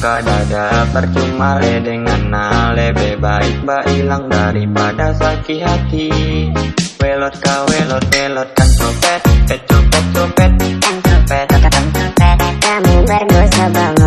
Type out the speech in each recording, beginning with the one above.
hari bangka dada Percuma le dengan na Lebih baik ba hilang daripada sakit hati. Welot ka welot welot kan copet Pet copet copet kan copet. Copet Kamu berdosa banget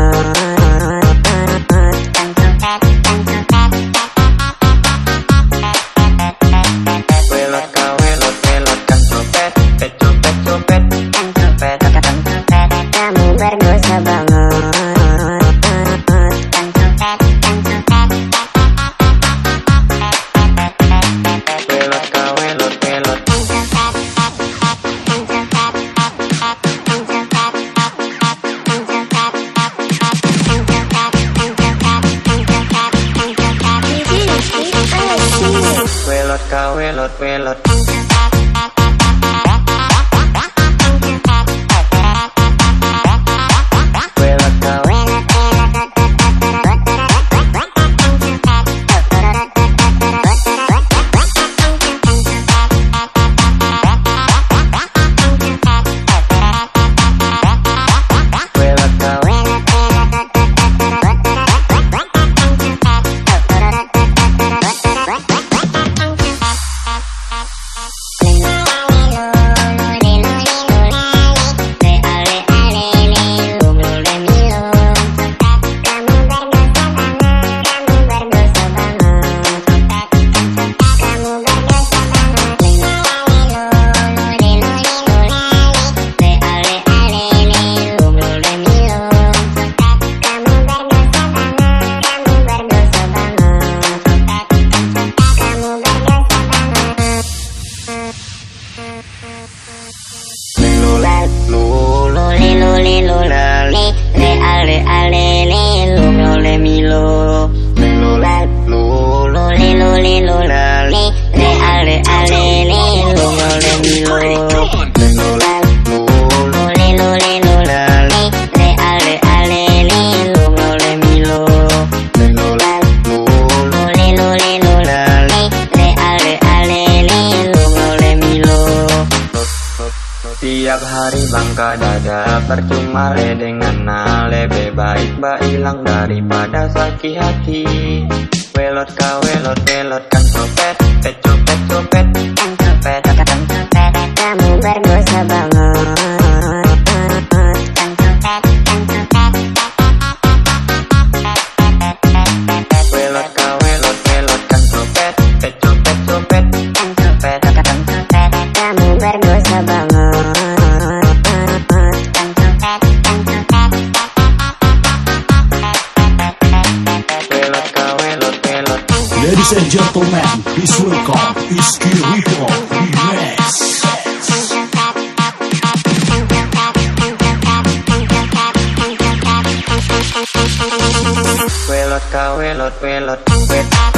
Welot ka welot welot Lulu, lulu, lulu, le, ale, ale, le, lumio, le, milo. Tiap hari bangka dada Percuma le dengan na Lebih baik ba hilang daripada sakit hati. Welot ka welot welot kan copet Pet copet copet kan copet. Kan copet Kamu berdosa banget. Kan copet, kan copet. Welot ka welot welot kan copet Pet copet copet kan copet. Kan copet Kamu berdosa banget Ladies and gentlemen, please welcome Iskiriko Iglesias. Wilot ka, wilot, wilot, wilot.